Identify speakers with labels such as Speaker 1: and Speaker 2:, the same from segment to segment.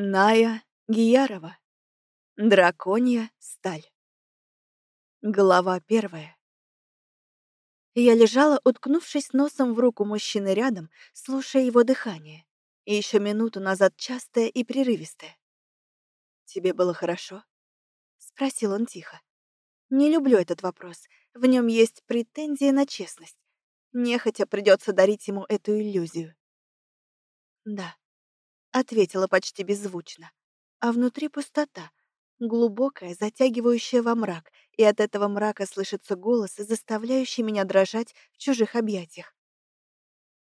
Speaker 1: Ная Гиярова. Драконья сталь. Глава первая. Я лежала, уткнувшись носом в руку мужчины рядом, слушая его дыхание. И еще минуту назад частое и прерывистое. «Тебе было хорошо?» — спросил он тихо. Не люблю этот вопрос. В нем есть претензия на честность. Нехотя придется дарить ему эту иллюзию. «Да», ответила почти беззвучно. А внутри пустота, глубокая, затягивающая во мрак, и от этого мрака слышится голос, заставляющий меня дрожать в чужих объятиях.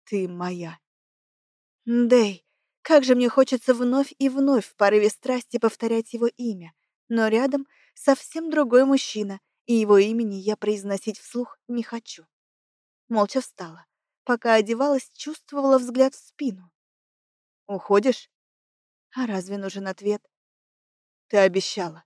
Speaker 1: «Ты моя». «Дэй, как же мне хочется вновь и вновь в порыве страсти повторять его имя, но рядом совсем другой мужчина, и его имени я произносить вслух не хочу». Молча встала. Пока одевалась, чувствовала взгляд в спину. Уходишь? А разве нужен ответ? Ты обещала.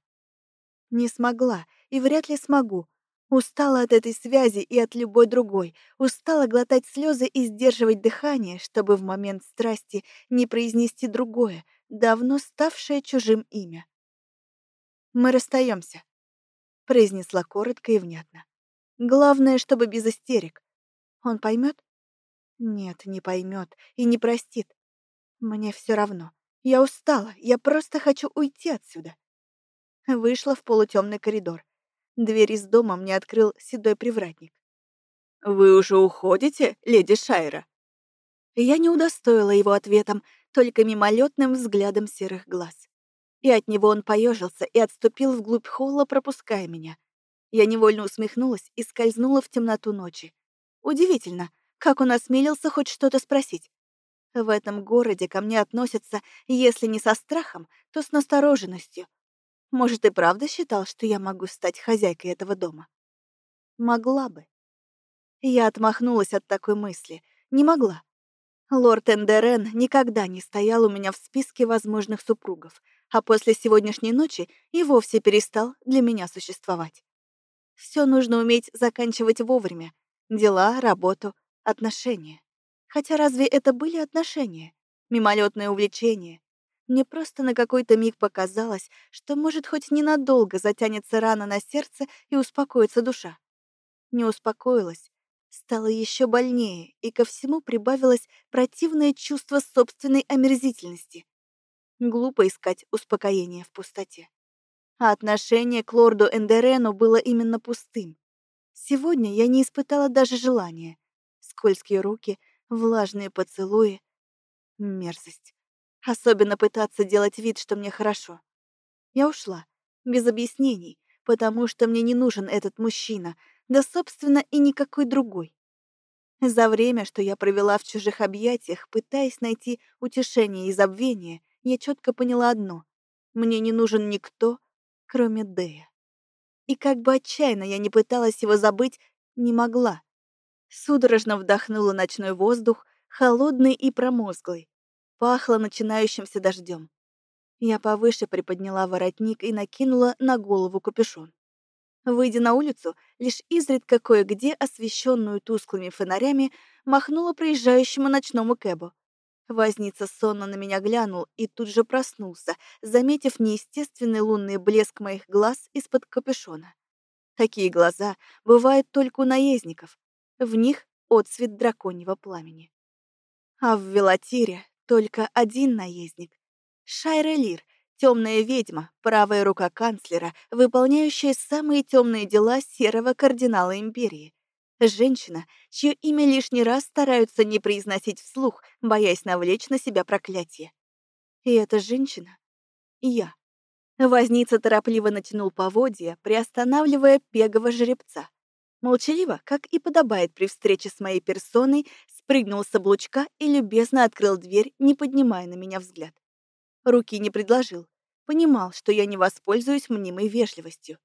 Speaker 1: Не смогла и вряд ли смогу. Устала от этой связи и от любой другой. Устала глотать слезы и сдерживать дыхание, чтобы в момент страсти не произнести другое, давно ставшее чужим имя. «Мы расстаемся», — произнесла коротко и внятно. «Главное, чтобы без истерик. Он поймет? Нет, не поймет и не простит. Мне все равно. Я устала, я просто хочу уйти отсюда. Вышла в полутемный коридор. Дверь из дома мне открыл седой привратник. «Вы уже уходите, леди Шайра?» Я не удостоила его ответом, только мимолетным взглядом серых глаз. И от него он поежился и отступил вглубь холла, пропуская меня. Я невольно усмехнулась и скользнула в темноту ночи. Удивительно, как он осмелился хоть что-то спросить. В этом городе ко мне относятся, если не со страхом, то с настороженностью. Может, и правда считал, что я могу стать хозяйкой этого дома? Могла бы. Я отмахнулась от такой мысли. Не могла. Лорд Эндерен никогда не стоял у меня в списке возможных супругов, а после сегодняшней ночи и вовсе перестал для меня существовать. Все нужно уметь заканчивать вовремя. Дела, работу, отношения. Хотя разве это были отношения? Мимолетное увлечение? Мне просто на какой-то миг показалось, что, может, хоть ненадолго затянется рана на сердце и успокоится душа. Не успокоилась. Стало еще больнее, и ко всему прибавилось противное чувство собственной омерзительности. Глупо искать успокоение в пустоте. А отношение к лорду Эндерену было именно пустым. Сегодня я не испытала даже желания. Скользкие руки — влажные поцелуи. Мерзость. Особенно пытаться делать вид, что мне хорошо. Я ушла, без объяснений, потому что мне не нужен этот мужчина, да, собственно, и никакой другой. За время, что я провела в чужих объятиях, пытаясь найти утешение и забвение, я четко поняла одно — мне не нужен никто, кроме Дэя. И как бы отчаянно я не пыталась его забыть, не могла. Судорожно вдохнула ночной воздух, холодный и промозглый. Пахло начинающимся дождем. Я повыше приподняла воротник и накинула на голову капюшон. Выйдя на улицу, лишь изредка кое-где, освещенную тусклыми фонарями, махнула проезжающему ночному кэбу. Возница сонно на меня глянул и тут же проснулся, заметив неестественный лунный блеск моих глаз из-под капюшона. Такие глаза бывают только у наездников, в них отцвет драконьего пламени. А в Велатире только один наездник. Шайра Лир, темная ведьма, правая рука канцлера, выполняющая самые темные дела серого кардинала империи. Женщина, чье имя лишний раз стараются не произносить вслух, боясь навлечь на себя проклятие. И эта женщина — я. Возница торопливо натянул поводья, приостанавливая пегого жеребца. Молчаливо, как и подобает при встрече с моей персоной, спрыгнул с облучка и любезно открыл дверь, не поднимая на меня взгляд. Руки не предложил. Понимал, что я не воспользуюсь мнимой вежливостью.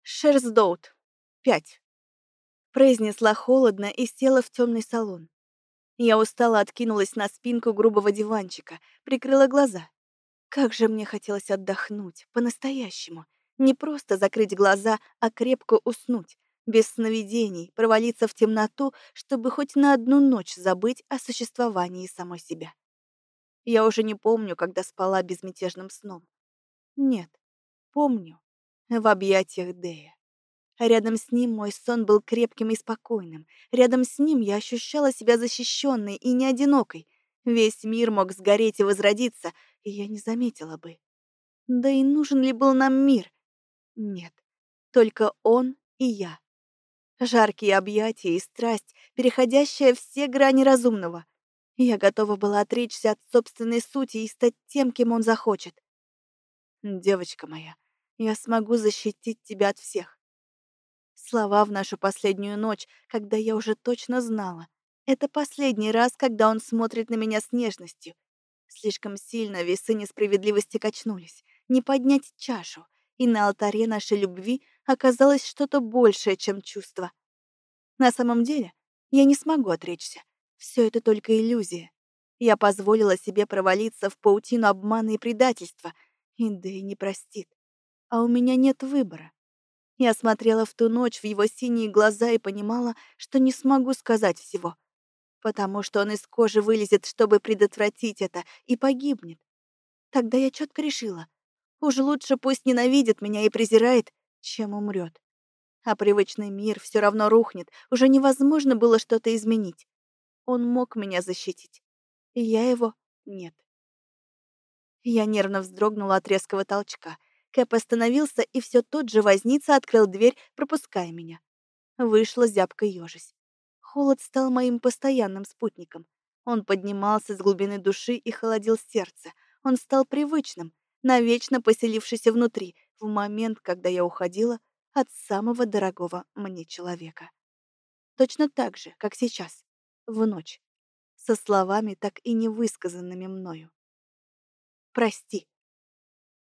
Speaker 1: «Шерсдоут. Пять», — произнесла холодно и села в темный салон. Я устало откинулась на спинку грубого диванчика, прикрыла глаза. Как же мне хотелось отдохнуть, по-настоящему, не просто закрыть глаза, а крепко уснуть, без сновидений, провалиться в темноту, чтобы хоть на одну ночь забыть о существовании самой себя. Я уже не помню, когда спала безмятежным сном. Нет, помню. В объятиях Дея. Рядом с ним мой сон был крепким и спокойным. Рядом с ним я ощущала себя защищенной и не одинокой. Весь мир мог сгореть и возродиться, и я не заметила бы. Да и нужен ли был нам мир? Нет, только он и я. Жаркие объятия и страсть, переходящая все грани разумного. Я готова была отречься от собственной сути и стать тем, кем он захочет. Девочка моя, я смогу защитить тебя от всех. Слова в нашу последнюю ночь, когда я уже точно знала. Это последний раз, когда он смотрит на меня с нежностью. Слишком сильно весы несправедливости качнулись. Не поднять чашу. И на алтаре нашей любви оказалось что-то большее, чем чувство. На самом деле, я не смогу отречься. Все это только иллюзия. Я позволила себе провалиться в паутину обмана и предательства, и Дэй не простит. А у меня нет выбора. Я смотрела в ту ночь в его синие глаза и понимала, что не смогу сказать всего, потому что он из кожи вылезет, чтобы предотвратить это, и погибнет. Тогда я четко решила, уж лучше пусть ненавидит меня и презирает, чем умрет. А привычный мир все равно рухнет, уже невозможно было что-то изменить. Он мог меня защитить, и я его нет. Я нервно вздрогнула от резкого толчка — Кэп остановился, и все тот же возница открыл дверь, пропуская меня. Вышла зябко ежись. Холод стал моим постоянным спутником. Он поднимался с глубины души и холодил сердце. Он стал привычным, навечно поселившийся внутри, в момент, когда я уходила от самого дорогого мне человека. Точно так же, как сейчас, в ночь, со словами, так и не высказанными мною. «Прости»,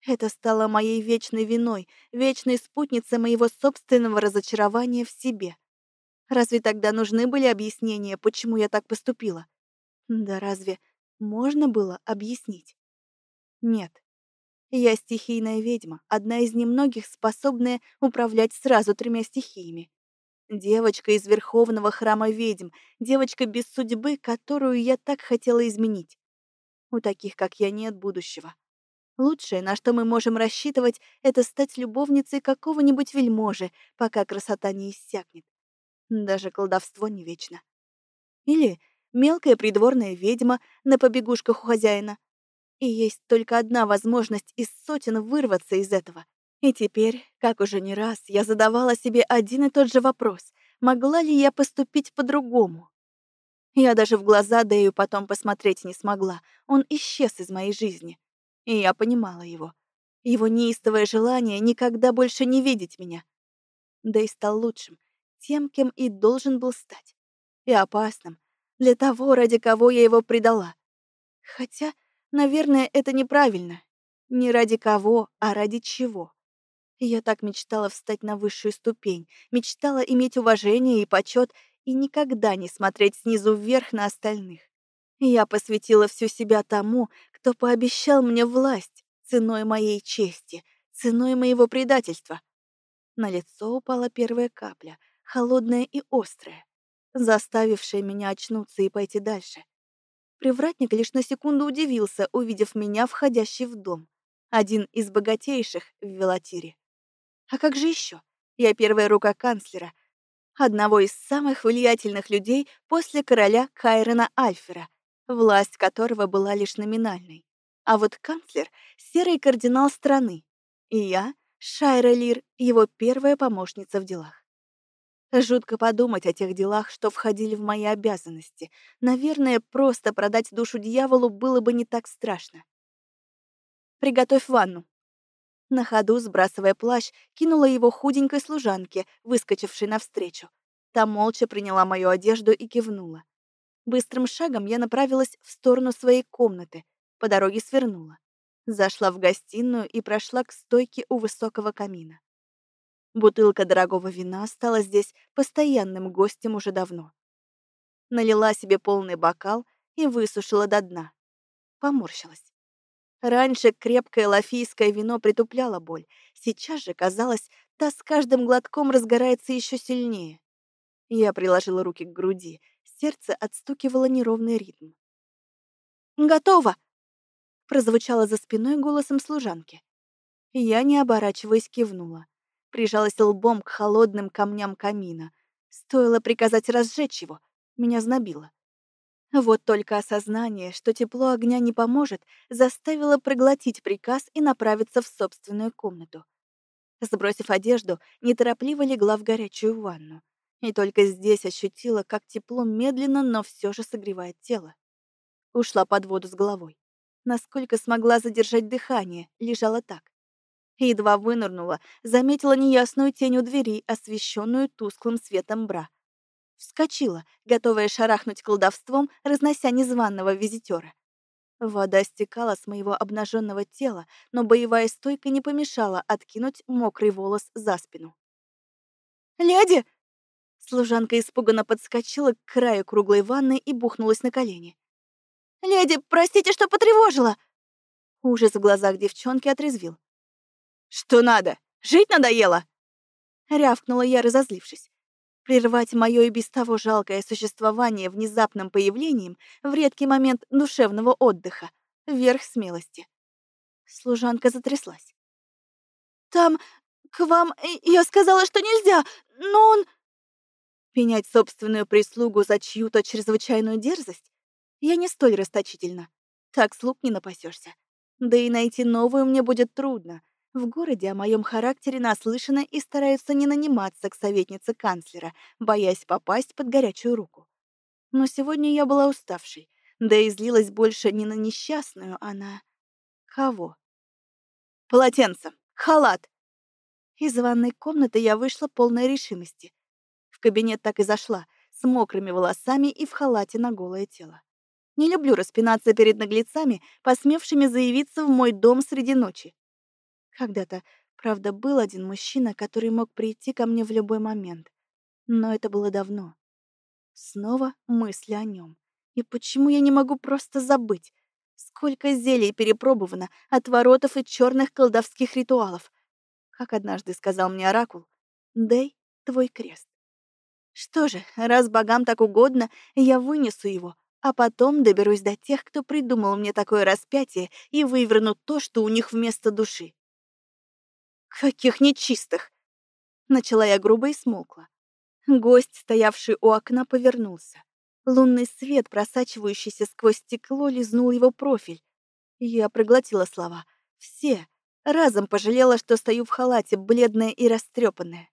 Speaker 1: это стало моей вечной виной, вечной спутницей моего собственного разочарования в себе. Разве тогда нужны были объяснения, почему я так поступила? Да разве можно было объяснить? Нет. Я стихийная ведьма, одна из немногих, способная управлять сразу тремя стихиями. Девочка из Верховного храма ведьм, девочка без судьбы, которую я так хотела изменить. У таких, как я, нет будущего. Лучшее, на что мы можем рассчитывать, это стать любовницей какого-нибудь вельможи, пока красота не иссякнет. Даже колдовство не вечно. Или мелкая придворная ведьма на побегушках у хозяина. И есть только одна возможность из сотен вырваться из этого. И теперь, как уже не раз, я задавала себе один и тот же вопрос. Могла ли я поступить по-другому? Я даже в глаза Дэю потом посмотреть не смогла. Он исчез из моей жизни. И я понимала его. Его неистовое желание никогда больше не видеть меня. И стал лучшим, тем, кем и должен был стать. И опасным, для того, ради кого я его предала. Хотя, наверное, это неправильно. Не ради кого, а ради чего. Я так мечтала встать на высшую ступень, мечтала иметь уважение и почет и никогда не смотреть снизу вверх на остальных. Я посвятила всю себя тому, кто пообещал мне власть ценой моей чести, ценой моего предательства. На лицо упала первая капля, холодная и острая, заставившая меня очнуться и пойти дальше. Привратник лишь на секунду удивился, увидев меня, входящий в дом. Один из богатейших в Велатире. А как же еще? Я первая рука канцлера, одного из самых влиятельных людей после короля Кайрена Альфера — власть которого была лишь номинальной. А вот канцлер — серый кардинал страны, и я — Шайра Лир, его первая помощница в делах. Жутко подумать о тех делах, что входили в мои обязанности. Наверное, просто продать душу дьяволу было бы не так страшно. «Приготовь ванну». На ходу, сбрасывая плащ, кинула его худенькой служанке, выскочившей навстречу. Та молча приняла мою одежду и кивнула. Быстрым шагом я направилась в сторону своей комнаты, по дороге свернула. Зашла в гостиную и прошла к стойке у высокого камина. Бутылка дорогого вина стала здесь постоянным гостем уже давно. Налила себе полный бокал и высушила до дна. Поморщилась. Раньше крепкое лафийское вино притупляло боль, сейчас же, казалось, та с каждым глотком разгорается еще сильнее. Я приложила руки к груди, сердце отстукивало неровный ритм. «Готово!» прозвучало за спиной голосом служанки. Я, не оборачиваясь, кивнула. Прижалась лбом к холодным камням камина. Стоило приказать разжечь его. Меня знобило. Вот только осознание, что тепло огня не поможет, заставило проглотить приказ и направиться в собственную комнату. Сбросив одежду, неторопливо легла в горячую ванну. И только здесь ощутила, как тепло медленно, но все же согревает тело. Ушла под воду с головой. Насколько смогла задержать дыхание, лежала так. Едва вынырнула, заметила неясную тень у двери, освещенную тусклым светом бра. Вскочила, готовая шарахнуть колдовством, разнося незваного визитера. Вода стекала с моего обнаженного тела, но боевая стойка не помешала откинуть мокрый волос за спину. «Леди!» Служанка испуганно подскочила к краю круглой ванны и бухнулась на колени. «Леди, простите, что потревожила!» Ужас в глазах девчонки отрезвил. «Что надо? Жить надоело?» Рявкнула я, разозлившись. Прервать мое и без того жалкое существование внезапным появлением в редкий момент душевного отдыха — верх смелости. Служанка затряслась. «Там, к вам, я сказала, что нельзя, но он...» Пенять собственную прислугу за чью-то чрезвычайную дерзость? Я не столь расточительна. Так слуг не напасешься. Да и найти новую мне будет трудно. В городе о моем характере наслышаны и стараются не наниматься к советнице канцлера, боясь попасть под горячую руку. Но сегодня я была уставшей, да и злилась больше не на несчастную, а на... Кого? Полотенце! Халат! Из ванной комнаты я вышла полной решимости. В кабинет так и зашла, с мокрыми волосами и в халате на голое тело. Не люблю распинаться перед наглецами, посмевшими заявиться в мой дом среди ночи. Когда-то, правда, был один мужчина, который мог прийти ко мне в любой момент. Но это было давно. Снова мысли о нем. И почему я не могу просто забыть? Сколько зелий перепробовано, отворотов и черных колдовских ритуалов. Как однажды сказал мне Оракул, «Дай твой крест». Что же, раз богам так угодно, я вынесу его, а потом доберусь до тех, кто придумал мне такое распятие и выверну то, что у них вместо души. «Каких нечистых!» Начала я грубо и смолкла. Гость, стоявший у окна, повернулся. Лунный свет, просачивающийся сквозь стекло, лизнул его профиль. Я проглотила слова. Все. Разом пожалела, что стою в халате, бледная и растрепанная.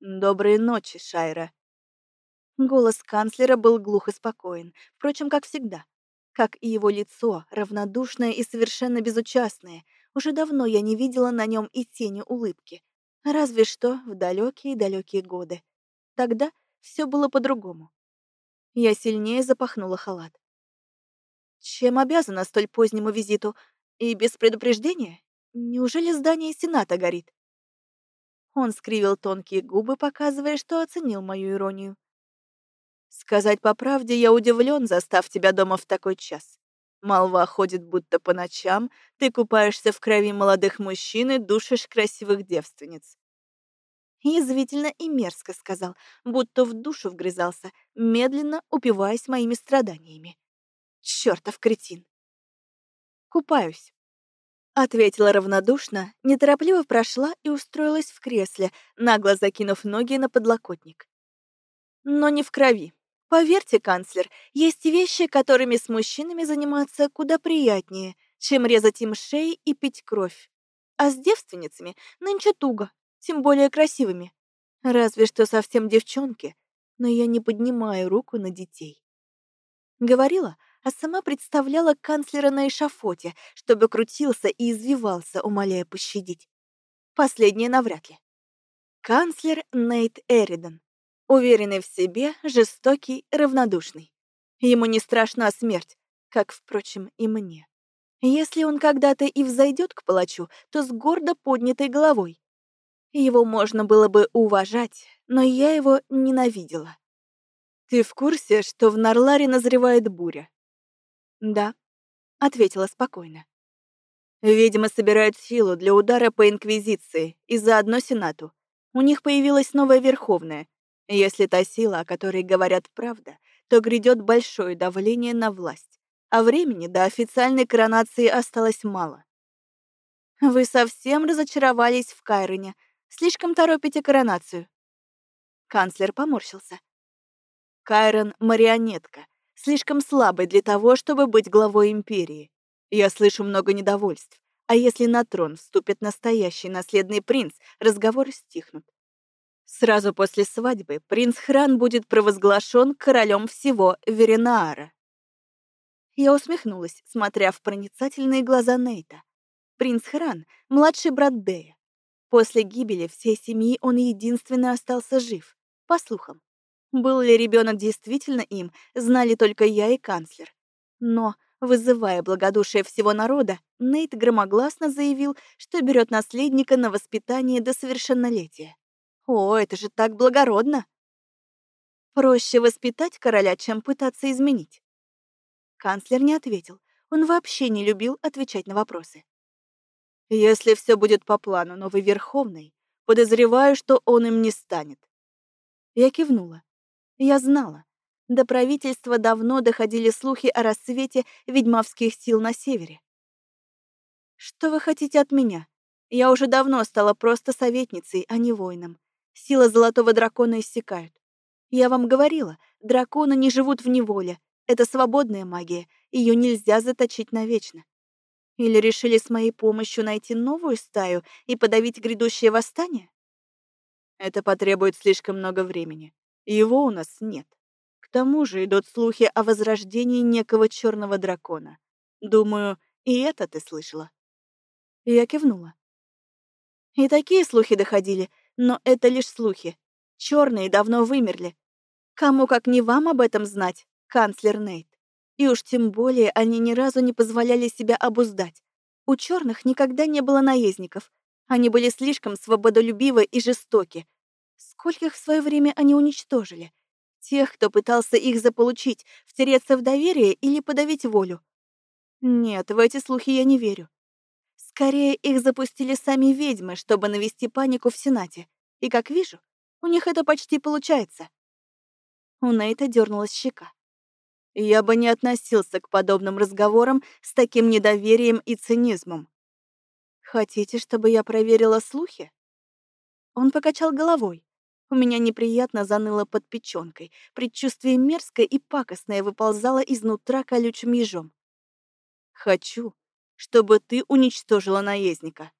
Speaker 1: «Доброй ночи, Шайра». Голос канцлера был глух и спокоен, впрочем, как всегда. Как и его лицо, равнодушное и совершенно безучастное, уже давно я не видела на нем и тени улыбки. Разве что в далекие-далекие годы. Тогда все было по-другому. Я сильнее запахнула халат. Чем обязана столь позднему визиту? И без предупреждения? Неужели здание Сената горит? Он скривил тонкие губы, показывая, что оценил мою иронию. Сказать по правде, я удивлен, застав тебя дома в такой час. Молва ходит будто по ночам, ты купаешься в крови молодых мужчин и душишь красивых девственниц. Язвительно и мерзко сказал, будто в душу вгрызался, медленно упиваясь моими страданиями. Чёртов кретин! Купаюсь. Ответила равнодушно, неторопливо прошла и устроилась в кресле, нагло закинув ноги на подлокотник. Но не в крови. Поверьте, канцлер, есть вещи, которыми с мужчинами заниматься куда приятнее, чем резать им шеи и пить кровь. А с девственницами нынче туго, тем более красивыми. Разве что совсем девчонки, но я не поднимаю руку на детей. Говорила, а сама представляла канцлера на эшафоте, чтобы крутился и извивался, умоляя пощадить. Последнее навряд ли. Канцлер Нейт Эридан, Уверенный в себе, жестокий, равнодушный. Ему не страшна смерть, как, впрочем, и мне. Если он когда-то и взойдет к палачу, то с гордо поднятой головой. Его можно было бы уважать, но я его ненавидела. «Ты в курсе, что в Нарларе назревает буря?» «Да», — ответила спокойно. «Видимо, собирают силу для удара по Инквизиции и заодно Сенату. У них появилась новая Верховная, если та сила, о которой говорят правда, то грядет большое давление на власть. а времени до официальной коронации осталось мало. Вы совсем разочаровались в Кайроне, слишком торопите коронацию. Канцлер поморщился. Кайрон — марионетка, слишком слабый для того, чтобы быть главой империи. Я слышу много недовольств. А если на трон вступит настоящий наследный принц, разговоры стихнут. Сразу после свадьбы принц Хран будет провозглашен королем всего Веринаара. Я усмехнулась, смотря в проницательные глаза Нейта. Принц Хран — младший брат Дея. После гибели всей семьи он единственно остался жив, по слухам. Был ли ребенок действительно им, знали только я и канцлер. Но, вызывая благодушие всего народа, Нейт громогласно заявил, что берет наследника на воспитание до совершеннолетия. О, это же так благородно! Проще воспитать короля, чем пытаться изменить. Канцлер не ответил. Он вообще не любил отвечать на вопросы. Если все будет по плану новый Верховный, подозреваю, что он им не станет. Я кивнула. Я знала. До правительства давно доходили слухи о рассвете ведьмовских сил на севере. Что вы хотите от меня? Я уже давно стала просто советницей, а не воином. Сила золотого дракона иссякают. Я вам говорила, драконы не живут в неволе. Это свободная магия, ее нельзя заточить навечно. Или решили с моей помощью найти новую стаю и подавить грядущее восстание? Это потребует слишком много времени. Его у нас нет. К тому же идут слухи о возрождении некого черного дракона. Думаю, и это ты слышала. Я кивнула. И такие слухи доходили, но это лишь слухи. Черные давно вымерли. Кому как не вам об этом знать, канцлер Нейт. И уж тем более они ни разу не позволяли себя обуздать. У черных никогда не было наездников. Они были слишком свободолюбивы и жестоки. Скольких в свое время они уничтожили? Тех, кто пытался их заполучить, втереться в доверие или подавить волю. Нет, в эти слухи я не верю. Скорее, их запустили сами ведьмы, чтобы навести панику в Сенате. И, как вижу, у них это почти получается. У Нейта дернулась щека. Я бы не относился к подобным разговорам с таким недоверием и цинизмом. Хотите, чтобы я проверила слухи? Он покачал головой. У меня неприятно заныло под печёнкой. Предчувствие мерзкое и пакостное выползало изнутра колючим ежом. Хочу, чтобы ты уничтожила наездника.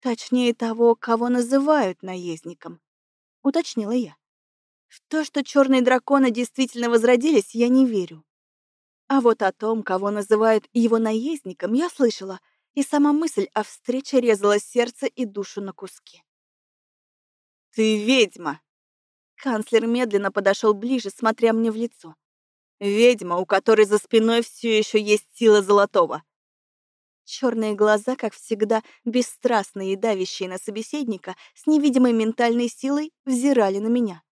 Speaker 1: Точнее того, кого называют наездником, уточнила я. В то, что черные драконы действительно возродились, я не верю. А вот о том, кого называют его наездником, я слышала, и сама мысль о встрече резала сердце и душу на куски. «Ты ведьма!» Канцлер медленно подошел ближе, смотря мне в лицо. «Ведьма, у которой за спиной все еще есть сила золотого. Черные глаза, как всегда, бесстрастные и давящие на собеседника, с невидимой ментальной силой взирали на меня.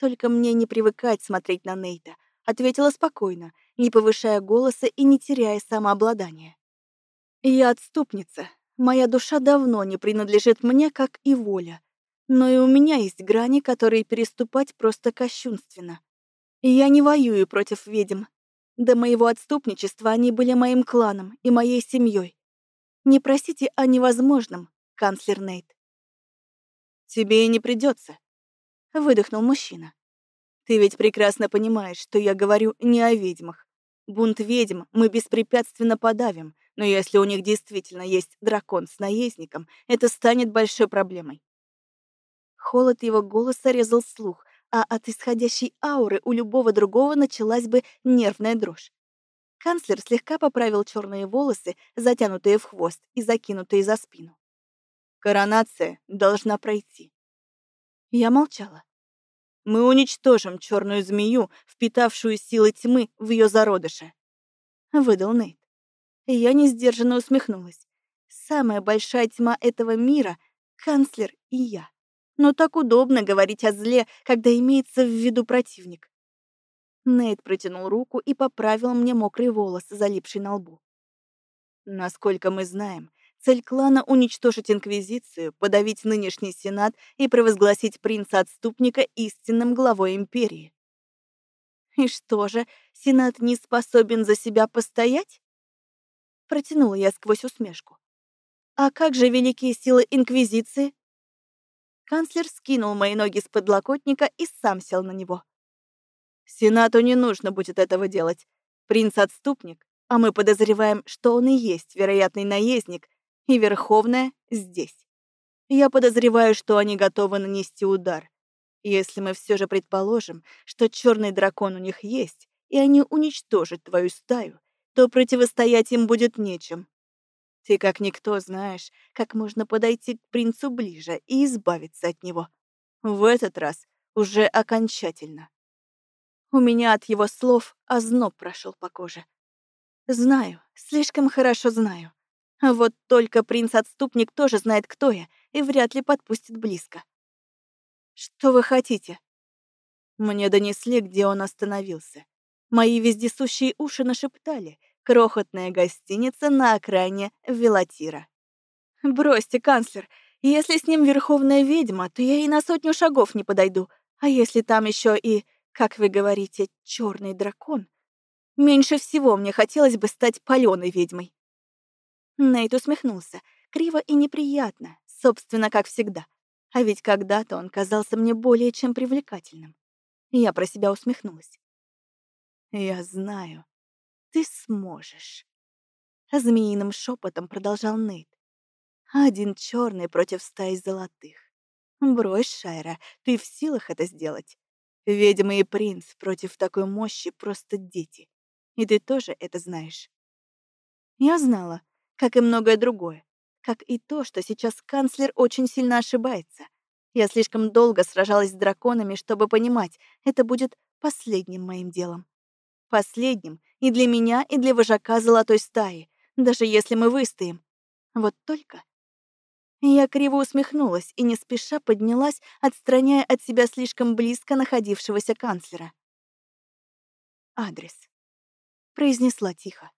Speaker 1: Только мне не привыкать смотреть на Нейта, ответила спокойно, не повышая голоса и не теряя самообладания. Я отступница. Моя душа давно не принадлежит мне, как и воля. Но и у меня есть грани, которые переступать просто кощунственно. Я не воюю против ведьм, до моего отступничества они были моим кланом и моей семьей. Не просите о невозможном, канцлер Нейт. Тебе и не придется, выдохнул мужчина. Ты ведь прекрасно понимаешь, что я говорю не о ведьмах. Бунт ведьм мы беспрепятственно подавим, но если у них действительно есть дракон с наездником, это станет большой проблемой. Холод его голоса резал слух, а от исходящей ауры у любого другого началась бы нервная дрожь. Канцлер слегка поправил черные волосы, затянутые в хвост и закинутые за спину. Коронация должна пройти. Я молчала. Мы уничтожим черную змею, впитавшую силы тьмы в ее зародыше. Выдал Нейт. Я несдержанно усмехнулась. Самая большая тьма этого мира — канцлер и я но так удобно говорить о зле, когда имеется в виду противник. Нейт протянул руку и поправил мне мокрый волос, залипший на лбу. Насколько мы знаем, цель клана — уничтожить Инквизицию, подавить нынешний Сенат и провозгласить принца-отступника истинным главой Империи. И что же, Сенат не способен за себя постоять? Протянула я сквозь усмешку. А как же великие силы Инквизиции? Канцлер скинул мои ноги с подлокотника и сам сел на него. Сенату не нужно будет этого делать. Принц — отступник, а мы подозреваем, что он и есть вероятный наездник, и Верховная здесь. Я подозреваю, что они готовы нанести удар. Если мы все же предположим, что черный дракон у них есть, и они уничтожат твою стаю, то противостоять им будет нечем. Ты как никто знаешь, как можно подойти к принцу ближе и избавиться от него. В этот раз уже окончательно. У меня от его слов озноб прошел по коже. Знаю, слишком хорошо знаю. Вот только принц-отступник тоже знает, кто я, и вряд ли подпустит близко. Что вы хотите? Мне донесли, где он остановился. Мои вездесущие уши нашептали. Крохотная гостиница на окраине Велатира. Бросьте, канцлер, если с ним верховная ведьма, то я и на сотню шагов не подойду. А если там еще и, как вы говорите, черный дракон? Меньше всего мне хотелось бы стать паленой ведьмой. Нейт усмехнулся, криво и неприятно, собственно, как всегда. А ведь когда-то он казался мне более чем привлекательным. Я про себя усмехнулась. «Я знаю, ты сможешь», — змеиным шепотом продолжал Нейт. «Один черный против стаи золотых. Брось, Шайра, ты в силах это сделать. Ведьма и принц против такой мощи просто дети. И ты тоже это знаешь». Я знала, как и многое другое, как и то, что сейчас канцлер очень сильно ошибается. Я слишком долго сражалась с драконами, чтобы понимать, это будет последним моим делом. Последним и для меня, и для вожака золотой стаи, даже если мы выстоим. Вот только... Я криво усмехнулась и не спеша поднялась, отстраняя от себя слишком близко находившегося канцлера. «Адрес», — произнесла тихо.